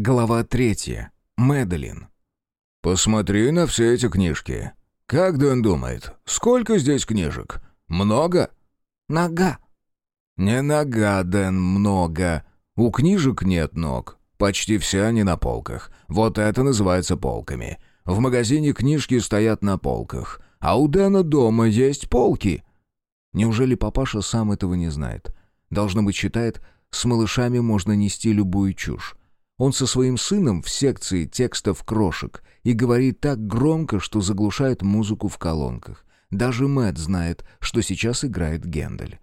Глава третья. Мэдалин. «Посмотри на все эти книжки. Как Дэн думает, сколько здесь книжек? Много?» «Нога». «Не нога, Дэн, много. У книжек нет ног. Почти все они на полках. Вот это называется полками. В магазине книжки стоят на полках. А у Дэна дома есть полки». Неужели папаша сам этого не знает? Должно быть, считает, с малышами можно нести любую чушь. Он со своим сыном в секции текстов крошек и говорит так громко, что заглушает музыку в колонках. Даже Мэтт знает, что сейчас играет Гендель.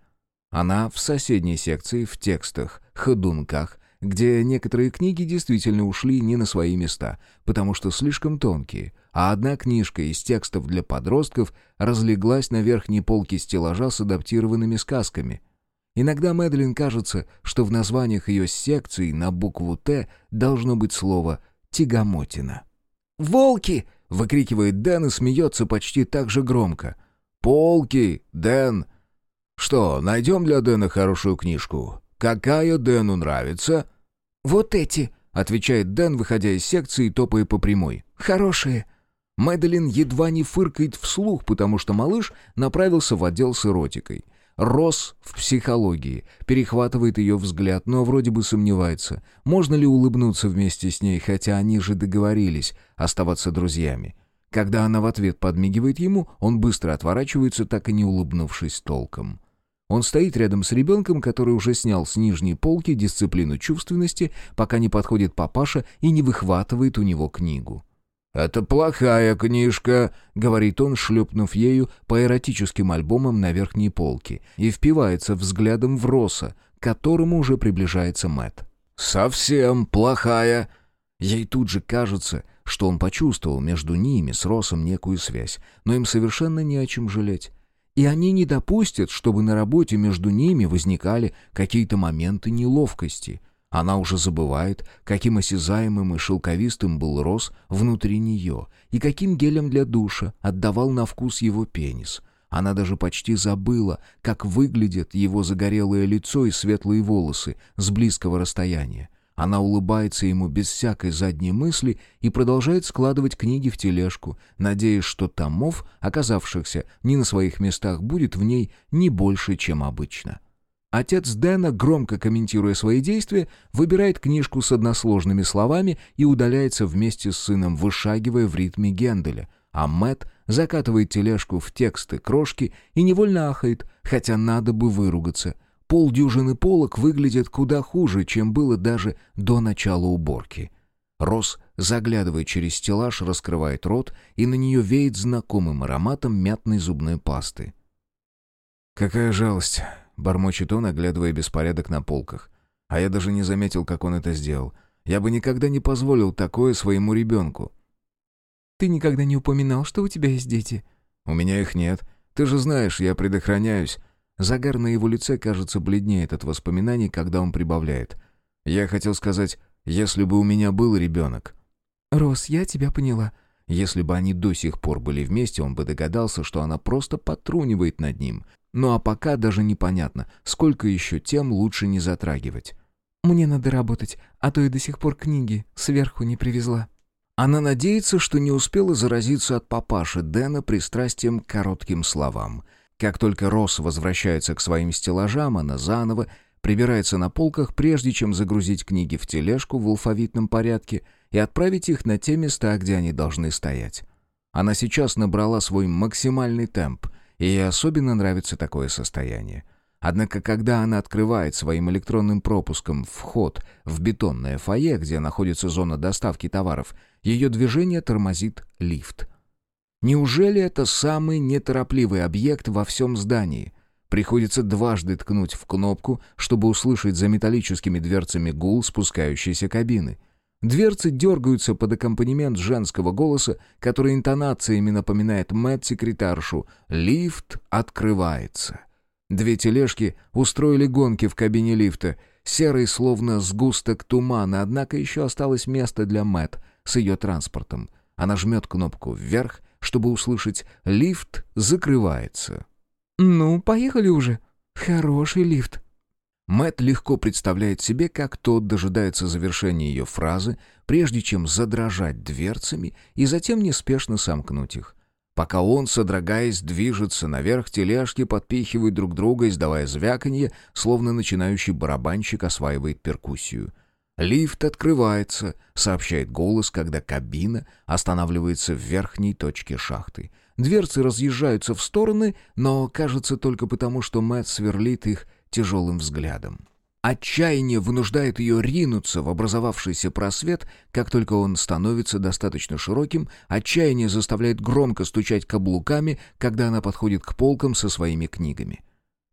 Она в соседней секции в текстах, ходунках, где некоторые книги действительно ушли не на свои места, потому что слишком тонкие, а одна книжка из текстов для подростков разлеглась на верхней полке стеллажа с адаптированными сказками — Иногда Мэдлин кажется, что в названиях ее секций на букву «Т» должно быть слово «тягомотина». «Волки!» — выкрикивает Дэн и смеется почти так же громко. «Полки! Дэн!» «Что, найдем для Дэна хорошую книжку? Какая Дэну нравится?» «Вот эти!» — отвечает Дэн, выходя из секции и топая по прямой. «Хорошие!» Мэдалин едва не фыркает вслух, потому что малыш направился в отдел с эротикой. Рос в психологии, перехватывает ее взгляд, но вроде бы сомневается, можно ли улыбнуться вместе с ней, хотя они же договорились оставаться друзьями. Когда она в ответ подмигивает ему, он быстро отворачивается, так и не улыбнувшись толком. Он стоит рядом с ребенком, который уже снял с нижней полки дисциплину чувственности, пока не подходит папаша и не выхватывает у него книгу. «Это плохая книжка», — говорит он, шлепнув ею по эротическим альбомам на верхней полке, и впивается взглядом в Роса, к которому уже приближается Мэт. «Совсем плохая». Ей тут же кажется, что он почувствовал между ними с Росом некую связь, но им совершенно не о чем жалеть. И они не допустят, чтобы на работе между ними возникали какие-то моменты неловкости — она уже забывает, каким осязаемым и шелковистым был Рос внутри нее, и каким гелем для душа отдавал на вкус его пенис. Она даже почти забыла, как выглядит его загорелое лицо и светлые волосы с близкого расстояния. Она улыбается ему без всякой задней мысли и продолжает складывать книги в тележку, надеясь, что томов, оказавшихся не на своих местах, будет в ней не больше, чем обычно. Отец Дэна, громко комментируя свои действия, выбирает книжку с односложными словами и удаляется вместе с сыном, вышагивая в ритме Генделя, а Мэт закатывает тележку в тексты крошки и невольно ахает, хотя надо бы выругаться. Полдюжины полок выглядят куда хуже, чем было даже до начала уборки. Рос, заглядывая через стеллаж, раскрывает рот, и на нее веет знакомым ароматом мятной зубной пасты. «Какая жалость!» — бормочет он, оглядывая беспорядок на полках. А я даже не заметил, как он это сделал. Я бы никогда не позволил такое своему ребенку. «Ты никогда не упоминал, что у тебя есть дети?» «У меня их нет. Ты же знаешь, я предохраняюсь». Загар на его лице, кажется, бледнеет от воспоминаний, когда он прибавляет. «Я хотел сказать, если бы у меня был ребенок». «Рос, я тебя поняла». Если бы они до сих пор были вместе, он бы догадался, что она просто потрунивает над ним. Ну а пока даже непонятно, сколько еще тем лучше не затрагивать. «Мне надо работать, а то и до сих пор книги сверху не привезла». Она надеется, что не успела заразиться от папаши Дэна пристрастием к коротким словам. Как только Росс возвращается к своим стеллажам, она заново прибирается на полках, прежде чем загрузить книги в тележку в алфавитном порядке и отправить их на те места, где они должны стоять. Она сейчас набрала свой максимальный темп — ей особенно нравится такое состояние. Однако, когда она открывает своим электронным пропуском вход в бетонное фойе, где находится зона доставки товаров, ее движение тормозит лифт. Неужели это самый неторопливый объект во всем здании? Приходится дважды ткнуть в кнопку, чтобы услышать за металлическими дверцами гул спускающейся кабины. Дверцы дергаются под аккомпанемент женского голоса, который интонациями напоминает Мэтт-секретаршу. Лифт открывается. Две тележки устроили гонки в кабине лифта. Серый словно сгусток тумана, однако еще осталось место для Мэтт с ее транспортом. Она жмет кнопку вверх, чтобы услышать «Лифт закрывается». «Ну, поехали уже. Хороший лифт». Мэт легко представляет себе, как тот дожидается завершения ее фразы, прежде чем задрожать дверцами и затем неспешно сомкнуть их. Пока он, содрогаясь, движется наверх, тележки подпихивают друг друга, издавая звяканье, словно начинающий барабанщик осваивает перкуссию. «Лифт открывается», — сообщает голос, когда кабина останавливается в верхней точке шахты. Дверцы разъезжаются в стороны, но кажется только потому, что Мэтт сверлит их тяжелым взглядом. Отчаяние вынуждает ее ринуться в образовавшийся просвет, как только он становится достаточно широким, отчаяние заставляет громко стучать каблуками, когда она подходит к полкам со своими книгами.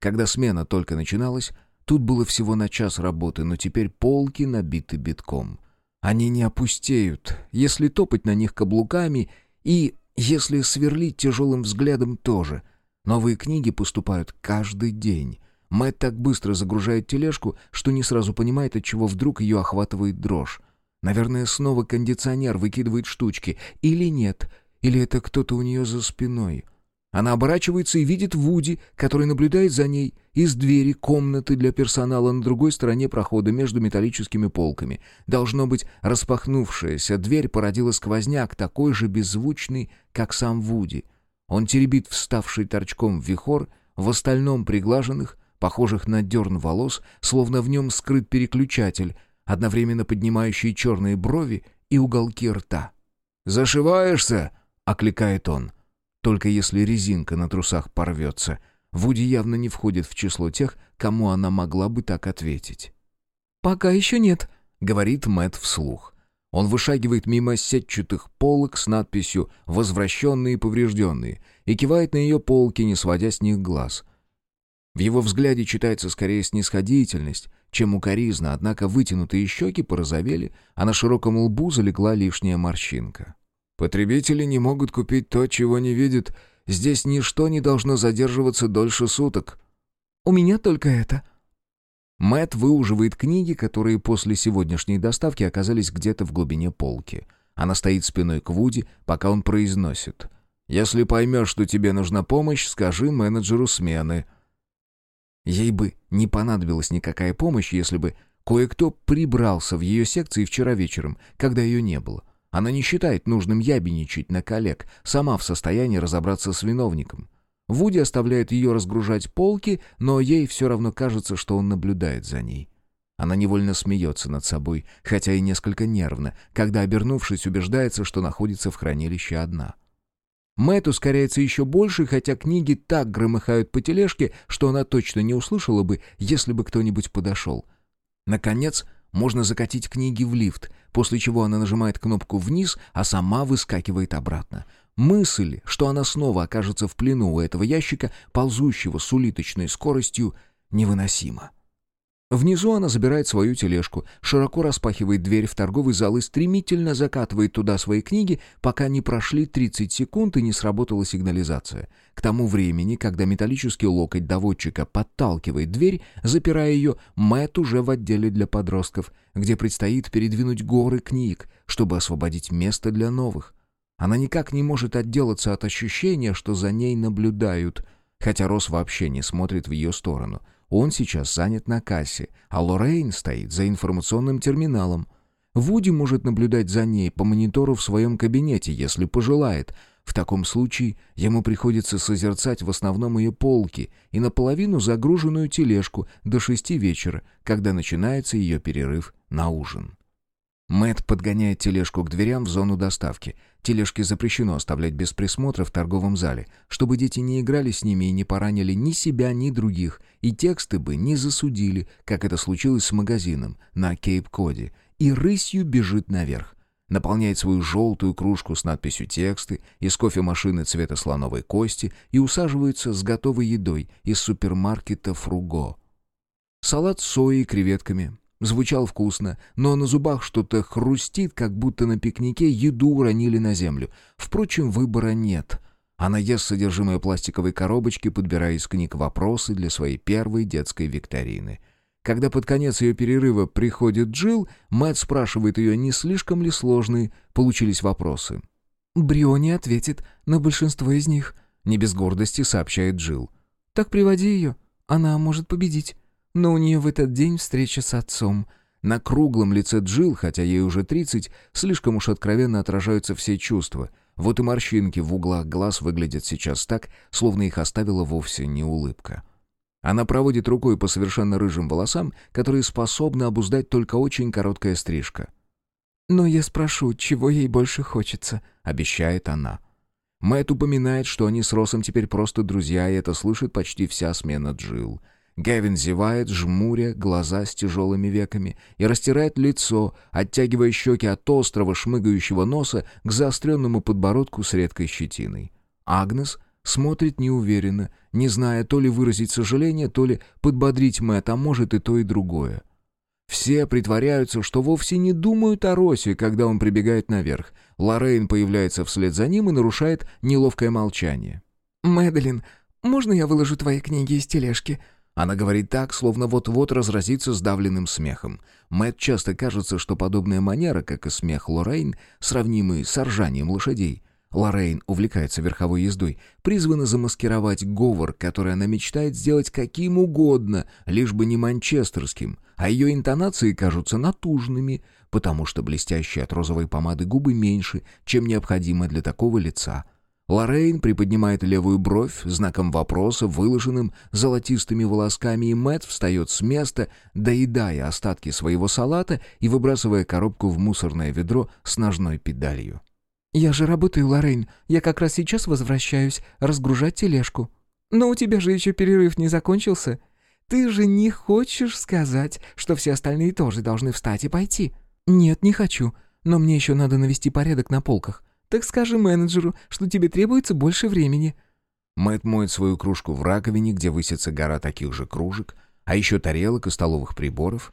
Когда смена только начиналась, тут было всего на час работы, но теперь полки набиты битком. Они не опустеют, если топать на них каблуками и если сверлить тяжелым взглядом тоже. Новые книги поступают каждый день. Мэтт так быстро загружает тележку, что не сразу понимает, от чего вдруг ее охватывает дрожь. Наверное, снова кондиционер выкидывает штучки. Или нет. Или это кто-то у нее за спиной. Она оборачивается и видит Вуди, который наблюдает за ней из двери комнаты для персонала на другой стороне прохода между металлическими полками. Должно быть, распахнувшаяся дверь породила сквозняк, такой же беззвучный, как сам Вуди. Он теребит вставший торчком вихор, в остальном приглаженных, похожих на дерн волос, словно в нем скрыт переключатель, одновременно поднимающий черные брови и уголки рта. «Зашиваешься?» — окликает он. Только если резинка на трусах порвется. Вуди явно не входит в число тех, кому она могла бы так ответить. «Пока еще нет», — говорит Мэт вслух. Он вышагивает мимо сетчатых полок с надписью «Возвращенные и поврежденные» и кивает на ее полки, не сводя с них глаз — в его взгляде читается скорее снисходительность, чем укоризна, однако вытянутые щеки порозовели, а на широком лбу залегла лишняя морщинка. «Потребители не могут купить то, чего не видят. Здесь ничто не должно задерживаться дольше суток». «У меня только это». Мэт выуживает книги, которые после сегодняшней доставки оказались где-то в глубине полки. Она стоит спиной к Вуди, пока он произносит. «Если поймешь, что тебе нужна помощь, скажи менеджеру смены». Ей бы не понадобилась никакая помощь, если бы кое-кто прибрался в ее секции вчера вечером, когда ее не было. Она не считает нужным ябеничать на коллег, сама в состоянии разобраться с виновником. Вуди оставляет ее разгружать полки, но ей все равно кажется, что он наблюдает за ней. Она невольно смеется над собой, хотя и несколько нервно, когда, обернувшись, убеждается, что находится в хранилище одна. Мэтт ускоряется еще больше, хотя книги так громыхают по тележке, что она точно не услышала бы, если бы кто-нибудь подошел. Наконец, можно закатить книги в лифт, после чего она нажимает кнопку «вниз», а сама выскакивает обратно. Мысль, что она снова окажется в плену у этого ящика, ползущего с улиточной скоростью, невыносима. Внизу она забирает свою тележку, широко распахивает дверь в торговый зал и стремительно закатывает туда свои книги, пока не прошли 30 секунд и не сработала сигнализация. К тому времени, когда металлический локоть доводчика подталкивает дверь, запирая ее, Мэтт уже в отделе для подростков, где предстоит передвинуть горы книг, чтобы освободить место для новых. Она никак не может отделаться от ощущения, что за ней наблюдают, хотя Рос вообще не смотрит в ее сторону — он сейчас занят на кассе, а Лоррейн стоит за информационным терминалом. Вуди может наблюдать за ней по монитору в своем кабинете, если пожелает. В таком случае ему приходится созерцать в основном ее полки и наполовину загруженную тележку до шести вечера, когда начинается ее перерыв на ужин. Мэт подгоняет тележку к дверям в зону доставки. Тележки запрещено оставлять без присмотра в торговом зале, чтобы дети не играли с ними и не поранили ни себя, ни других, и тексты бы не засудили, как это случилось с магазином на Кейп-Коде, и рысью бежит наверх. Наполняет свою желтую кружку с надписью «Тексты» из кофемашины цвета слоновой кости и усаживается с готовой едой из супермаркета «Фруго». Салат с соей и креветками, Звучал вкусно, но на зубах что-то хрустит, как будто на пикнике еду уронили на землю. Впрочем, выбора нет. Она ест содержимое пластиковой коробочки, подбирая из книг вопросы для своей первой детской викторины. Когда под конец ее перерыва приходит Джилл, Мэтт спрашивает ее, не слишком ли сложные получились вопросы. «Бриони ответит на большинство из них», — не без гордости сообщает Джилл. «Так приводи ее, она может победить». Но у нее в этот день встреча с отцом». На круглом лице Джил, хотя ей уже 30, слишком уж откровенно отражаются все чувства. Вот и морщинки в углах глаз выглядят сейчас так, словно их оставила вовсе не улыбка. Она проводит рукой по совершенно рыжим волосам, которые способны обуздать только очень короткая стрижка. «Но я спрошу, чего ей больше хочется?» — обещает она. Мэтт упоминает, что они с Росом теперь просто друзья, и это слышит почти вся смена Джилл. Гевин зевает, жмуря глаза с тяжелыми веками, и растирает лицо, оттягивая щеки от острого шмыгающего носа к заостренному подбородку с редкой щетиной. Агнес смотрит неуверенно, не зная то ли выразить сожаление, то ли подбодрить Мэтт, а может и то, и другое. Все притворяются, что вовсе не думают о Росе, когда он прибегает наверх. Лоррейн появляется вслед за ним и нарушает неловкое молчание. «Мэдалин, можно я выложу твои книги из тележки?» Она говорит так, словно вот-вот разразится сдавленным смехом. Мэтт часто кажется, что подобная манера, как и смех Лоррейн, сравнимы с ржанием лошадей. Лоррейн увлекается верховой ездой, призвана замаскировать говор, который она мечтает сделать каким угодно, лишь бы не манчестерским, а ее интонации кажутся натужными, потому что блестящие от розовой помады губы меньше, чем необходимо для такого лица. Лоррейн приподнимает левую бровь знаком вопроса, выложенным золотистыми волосками, и Мэтт встает с места, доедая остатки своего салата и выбрасывая коробку в мусорное ведро с ножной педалью. «Я же работаю, Лоррейн. Я как раз сейчас возвращаюсь разгружать тележку». «Но у тебя же еще перерыв не закончился. Ты же не хочешь сказать, что все остальные тоже должны встать и пойти?» «Нет, не хочу. Но мне еще надо навести порядок на полках. Так скажи менеджеру, что тебе требуется больше времени». Мэтт моет свою кружку в раковине, где высится гора таких же кружек, а еще тарелок и столовых приборов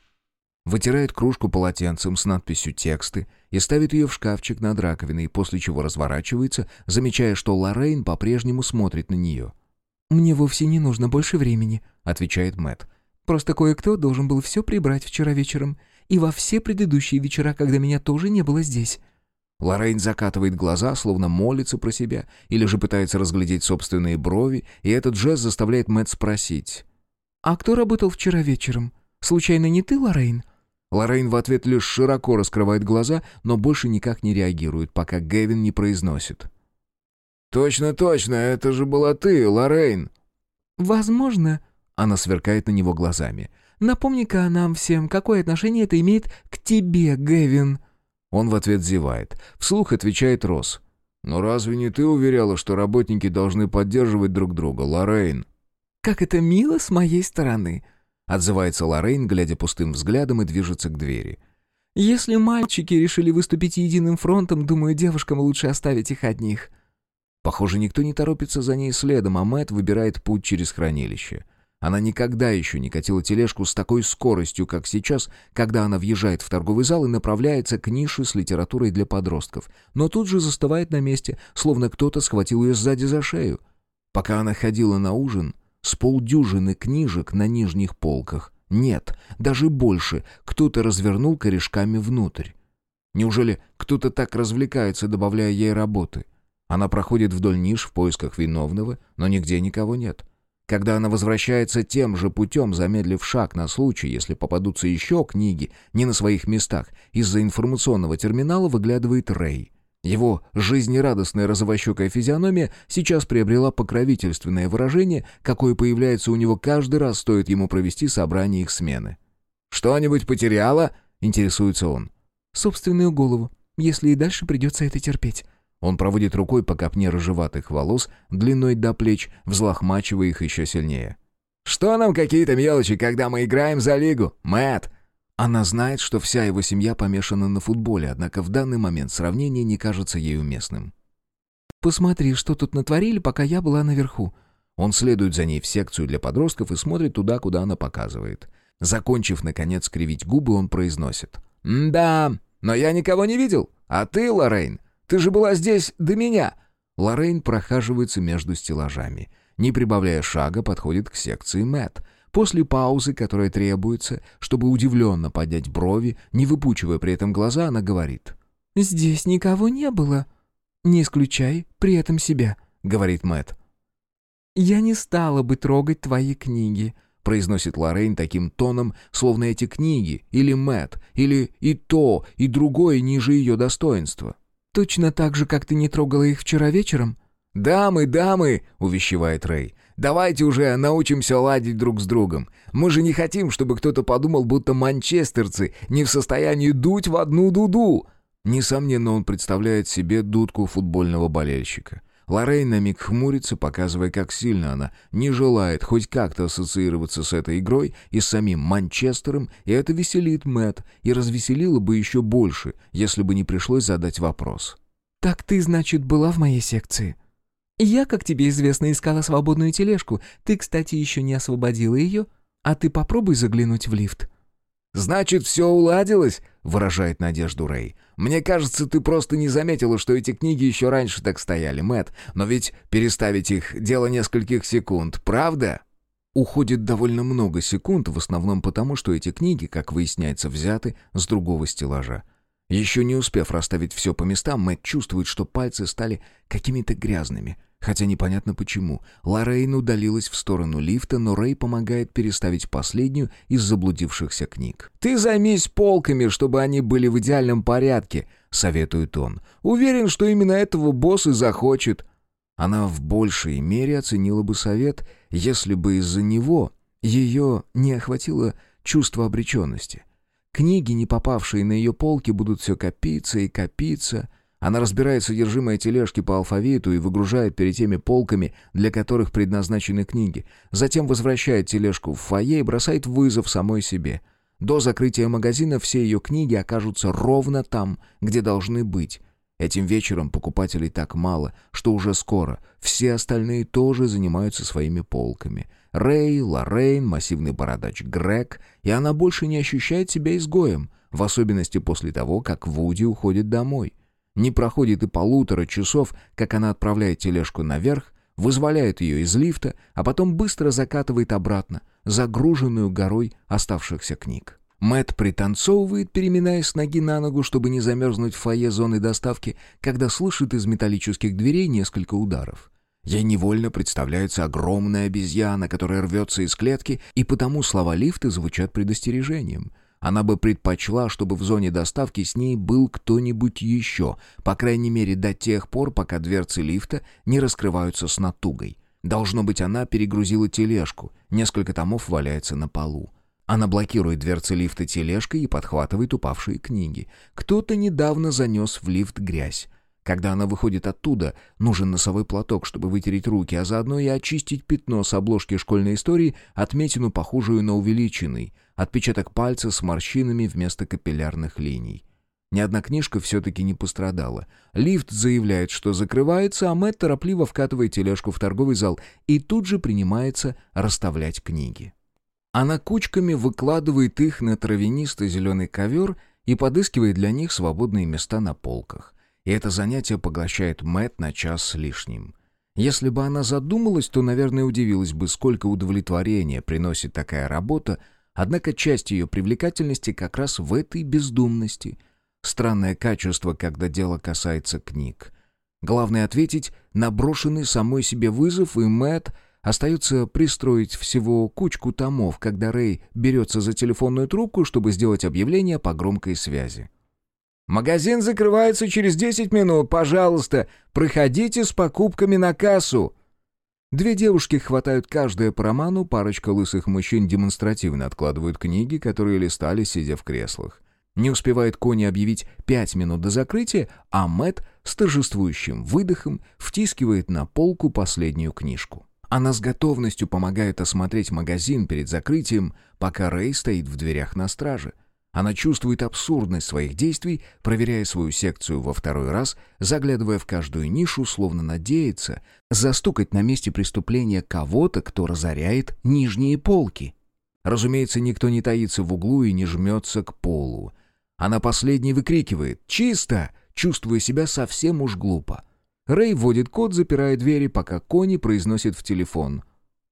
вытирает кружку полотенцем с надписью «Тексты» и ставит ее в шкафчик над раковиной, после чего разворачивается, замечая, что Лоррейн по-прежнему смотрит на нее. «Мне вовсе не нужно больше времени», — отвечает Мэт. «Просто кое-кто должен был все прибрать вчера вечером, и во все предыдущие вечера, когда меня тоже не было здесь». Лоррейн закатывает глаза, словно молится про себя, или же пытается разглядеть собственные брови, и этот жест заставляет Мэт спросить. «А кто работал вчера вечером? Случайно не ты, Лоррейн?» Лоррейн в ответ лишь широко раскрывает глаза, но больше никак не реагирует, пока Гэвин не произносит. «Точно, точно, это же была ты, Лоррейн!» «Возможно...» — она сверкает на него глазами. «Напомни-ка нам всем, какое отношение это имеет к тебе, Гэвин?» Он в ответ зевает. Вслух отвечает Росс. «Но разве не ты уверяла, что работники должны поддерживать друг друга, Лоррейн?» «Как это мило с моей стороны!» Отзывается Лоррейн, глядя пустым взглядом и движется к двери. «Если мальчики решили выступить единым фронтом, думаю, девушкам лучше оставить их одних». Похоже, никто не торопится за ней следом, а Мэтт выбирает путь через хранилище. Она никогда еще не катила тележку с такой скоростью, как сейчас, когда она въезжает в торговый зал и направляется к нише с литературой для подростков, но тут же застывает на месте, словно кто-то схватил ее сзади за шею. Пока она ходила на ужин, с полдюжины книжек на нижних полках. Нет, даже больше. Кто-то развернул корешками внутрь. Неужели кто-то так развлекается, добавляя ей работы? Она проходит вдоль ниш в поисках виновного, но нигде никого нет. Когда она возвращается тем же путем, замедлив шаг на случай, если попадутся еще книги не на своих местах, из-за информационного терминала выглядывает Рэй. Его жизнерадостная розовощекая физиономия сейчас приобрела покровительственное выражение, какое появляется у него каждый раз, стоит ему провести собрание их смены. «Что-нибудь потеряла?» — интересуется он. «Собственную голову, если и дальше придется это терпеть». Он проводит рукой по копне рыжеватых волос, длиной до плеч, взлохмачивая их еще сильнее. «Что нам какие-то мелочи, когда мы играем за лигу, Мэтт?» Она знает, что вся его семья помешана на футболе, однако в данный момент сравнение не кажется ей уместным. «Посмотри, что тут натворили, пока я была наверху». Он следует за ней в секцию для подростков и смотрит туда, куда она показывает. Закончив, наконец, кривить губы, он произносит. «Да, но я никого не видел. А ты, Лоррейн, ты же была здесь до меня». Лоррейн прохаживается между стеллажами. Не прибавляя шага, подходит к секции Мэтт. После паузы, которая требуется, чтобы удивленно поднять брови, не выпучивая при этом глаза, она говорит. «Здесь никого не было. Не исключай при этом себя», — говорит Мэт. «Я не стала бы трогать твои книги», произносит Лоррейн таким тоном, словно эти книги, или Мэт, или и то, и другое ниже ее достоинства. «Точно так же, как ты не трогала их вчера вечером?» «Дамы, дамы!» — увещевает Рэй. «Давайте уже научимся ладить друг с другом. Мы же не хотим, чтобы кто-то подумал, будто манчестерцы не в состоянии дуть в одну дуду!» Несомненно, он представляет себе дудку футбольного болельщика. Лоррейн на миг хмурится, показывая, как сильно она не желает хоть как-то ассоциироваться с этой игрой и с самим Манчестером, и это веселит Мэт и развеселило бы еще больше, если бы не пришлось задать вопрос. «Так ты, значит, была в моей секции?» «Я, как тебе известно, искала свободную тележку. Ты, кстати, еще не освободила ее. А ты попробуй заглянуть в лифт». «Значит, все уладилось?» — выражает надежду Рэй. «Мне кажется, ты просто не заметила, что эти книги еще раньше так стояли, Мэт. Но ведь переставить их — дело нескольких секунд, правда?» Уходит довольно много секунд, в основном потому, что эти книги, как выясняется, взяты с другого стеллажа. Еще не успев расставить все по местам, Мэтт чувствует, что пальцы стали какими-то грязными — Хотя непонятно почему. Лоррейн удалилась в сторону лифта, но Рэй помогает переставить последнюю из заблудившихся книг. «Ты займись полками, чтобы они были в идеальном порядке», — советует он. «Уверен, что именно этого босс и захочет». Она в большей мере оценила бы совет, если бы из-за него ее не охватило чувство обреченности. Книги, не попавшие на ее полки, будут все копиться и копиться — она разбирает содержимое тележки по алфавиту и выгружает перед теми полками, для которых предназначены книги. Затем возвращает тележку в фойе и бросает вызов самой себе. До закрытия магазина все ее книги окажутся ровно там, где должны быть. Этим вечером покупателей так мало, что уже скоро все остальные тоже занимаются своими полками. Рэй, Лоррейн, массивный бородач Грег, и она больше не ощущает себя изгоем, в особенности после того, как Вуди уходит домой. Не проходит и полутора часов, как она отправляет тележку наверх, вызволяет ее из лифта, а потом быстро закатывает обратно, загруженную горой оставшихся книг. Мэт пританцовывает, переминаясь с ноги на ногу, чтобы не замерзнуть в фойе зоны доставки, когда слышит из металлических дверей несколько ударов. Ей невольно представляется огромная обезьяна, которая рвется из клетки, и потому слова лифта звучат предостережением — она бы предпочла, чтобы в зоне доставки с ней был кто-нибудь еще, по крайней мере до тех пор, пока дверцы лифта не раскрываются с натугой. Должно быть, она перегрузила тележку, несколько томов валяется на полу. Она блокирует дверцы лифта тележкой и подхватывает упавшие книги. Кто-то недавно занес в лифт грязь. Когда она выходит оттуда, нужен носовой платок, чтобы вытереть руки, а заодно и очистить пятно с обложки школьной истории, отметину, похожую на увеличенный, отпечаток пальца с морщинами вместо капиллярных линий. Ни одна книжка все-таки не пострадала. Лифт заявляет, что закрывается, а Мэтт торопливо вкатывает тележку в торговый зал и тут же принимается расставлять книги. Она кучками выкладывает их на травянистый зеленый ковер и подыскивает для них свободные места на полках и это занятие поглощает Мэт на час с лишним. Если бы она задумалась, то, наверное, удивилась бы, сколько удовлетворения приносит такая работа, однако часть ее привлекательности как раз в этой бездумности. Странное качество, когда дело касается книг. Главное ответить на брошенный самой себе вызов, и Мэт остается пристроить всего кучку томов, когда Рэй берется за телефонную трубку, чтобы сделать объявление по громкой связи. Магазин закрывается через 10 минут. Пожалуйста, проходите с покупками на кассу». Две девушки хватают каждая по роману, парочка лысых мужчин демонстративно откладывают книги, которые листали, сидя в креслах. Не успевает Кони объявить пять минут до закрытия, а Мэт с торжествующим выдохом втискивает на полку последнюю книжку. Она с готовностью помогает осмотреть магазин перед закрытием, пока Рэй стоит в дверях на страже. Она чувствует абсурдность своих действий, проверяя свою секцию во второй раз, заглядывая в каждую нишу, словно надеется застукать на месте преступления кого-то, кто разоряет нижние полки. Разумеется, никто не таится в углу и не жмется к полу. Она последней выкрикивает «Чисто!», чувствуя себя совсем уж глупо. Рэй вводит код, запирая двери, пока Кони произносит в телефон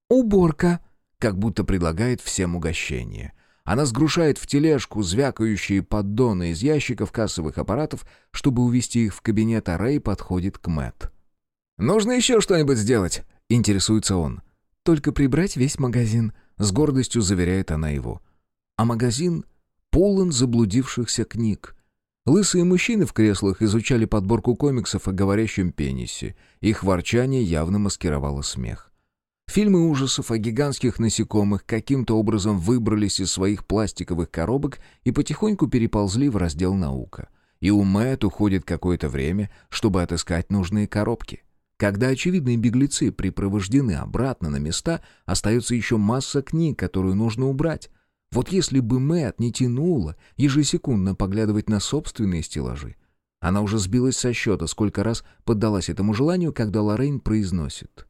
«Уборка!», как будто предлагает всем угощение. Она сгрушает в тележку звякающие поддоны из ящиков кассовых аппаратов, чтобы увести их в кабинет, а Рэй подходит к Мэт. «Нужно еще что-нибудь сделать?» — интересуется он. «Только прибрать весь магазин», —— с гордостью заверяет она его. А магазин полон заблудившихся книг. Лысые мужчины в креслах изучали подборку комиксов о говорящем пенисе. Их ворчание явно маскировало смех. Фильмы ужасов о гигантских насекомых каким-то образом выбрались из своих пластиковых коробок и потихоньку переползли в раздел «Наука». И у Мэтт уходит какое-то время, чтобы отыскать нужные коробки. Когда очевидные беглецы припровождены обратно на места, остается еще масса книг, которую нужно убрать. Вот если бы Мэтт не тянула ежесекундно поглядывать на собственные стеллажи. Она уже сбилась со счета, сколько раз поддалась этому желанию, когда Лоррейн произносит.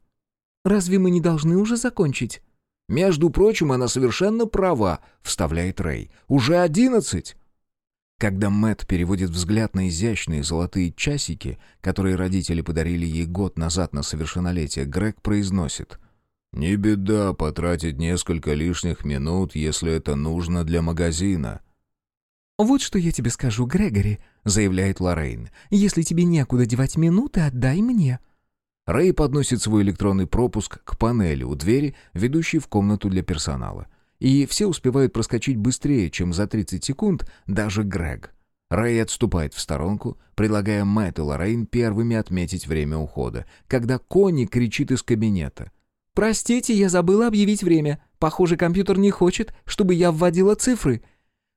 Разве мы не должны уже закончить?» «Между прочим, она совершенно права», — вставляет Рэй. «Уже одиннадцать!» Когда Мэт переводит взгляд на изящные золотые часики, которые родители подарили ей год назад на совершеннолетие, Грег произносит. «Не беда потратить несколько лишних минут, если это нужно для магазина». «Вот что я тебе скажу, Грегори», — заявляет Лоррейн. «Если тебе некуда девать минуты, отдай мне». Рэй подносит свой электронный пропуск к панели у двери, ведущей в комнату для персонала. И все успевают проскочить быстрее, чем за 30 секунд, даже Грег. Рэй отступает в сторонку, предлагая Мэтт и Лоррейн первыми отметить время ухода, когда Кони кричит из кабинета. «Простите, я забыла объявить время. Похоже, компьютер не хочет, чтобы я вводила цифры».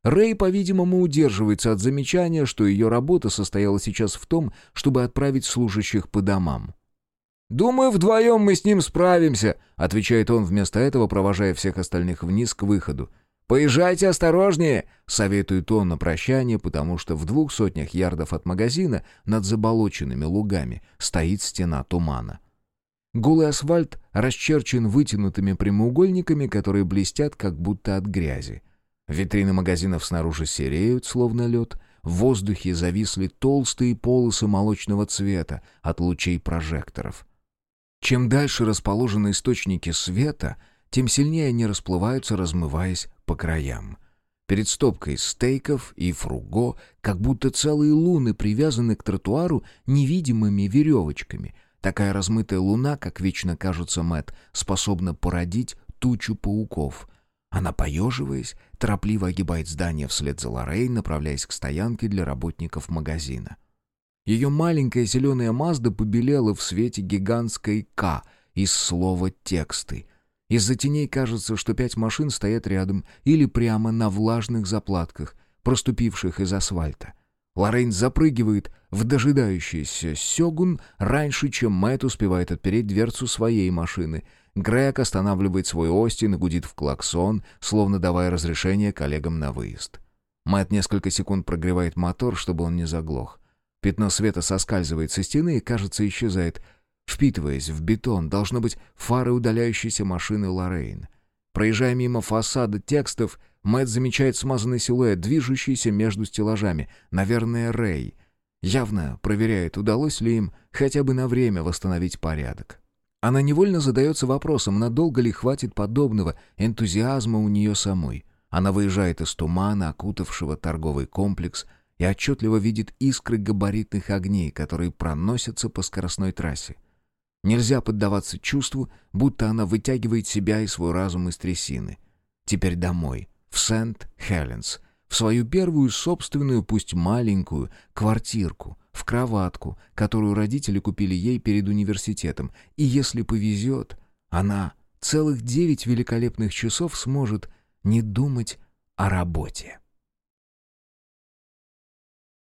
Рэй, по-видимому, удерживается от замечания, что ее работа состояла сейчас в том, чтобы отправить служащих по домам. «Думаю, вдвоем мы с ним справимся», — отвечает он вместо этого, провожая всех остальных вниз к выходу. «Поезжайте осторожнее!» — советует он на прощание, потому что в двух сотнях ярдов от магазина над заболоченными лугами стоит стена тумана. Голый асфальт расчерчен вытянутыми прямоугольниками, которые блестят как будто от грязи. Витрины магазинов снаружи сереют, словно лед. В воздухе зависли толстые полосы молочного цвета от лучей прожекторов. Чем дальше расположены источники света, тем сильнее они расплываются, размываясь по краям. Перед стопкой стейков и фруго, как будто целые луны привязаны к тротуару невидимыми веревочками. Такая размытая луна, как вечно кажется Мэт, способна породить тучу пауков. Она, поеживаясь, торопливо огибает здание вслед за Лоррей, направляясь к стоянке для работников магазина. Ее маленькая зеленая Мазда побелела в свете гигантской «К» из слова «тексты». Из-за теней кажется, что пять машин стоят рядом или прямо на влажных заплатках, проступивших из асфальта. Лоррейн запрыгивает в дожидающийся Сёгун раньше, чем Мэтт успевает отпереть дверцу своей машины. Грег останавливает свой Остин и гудит в клаксон, словно давая разрешение коллегам на выезд. Мэтт несколько секунд прогревает мотор, чтобы он не заглох. Пятно света соскальзывает со стены и, кажется, исчезает, впитываясь в бетон, должно быть, фары удаляющейся машины Лоррейн. Проезжая мимо фасада текстов, Мэтт замечает смазанный силуэт, движущийся между стеллажами. Наверное, Рэй. Явно проверяет, удалось ли им хотя бы на время восстановить порядок. Она невольно задается вопросом, надолго ли хватит подобного энтузиазма у нее самой. Она выезжает из тумана, окутавшего торговый комплекс, и отчетливо видит искры габаритных огней, которые проносятся по скоростной трассе. Нельзя поддаваться чувству, будто она вытягивает себя и свой разум из трясины. Теперь домой, в Сент-Хеленс, в свою первую собственную, пусть маленькую, квартирку, в кроватку, которую родители купили ей перед университетом. И если повезет, она целых девять великолепных часов сможет не думать о работе.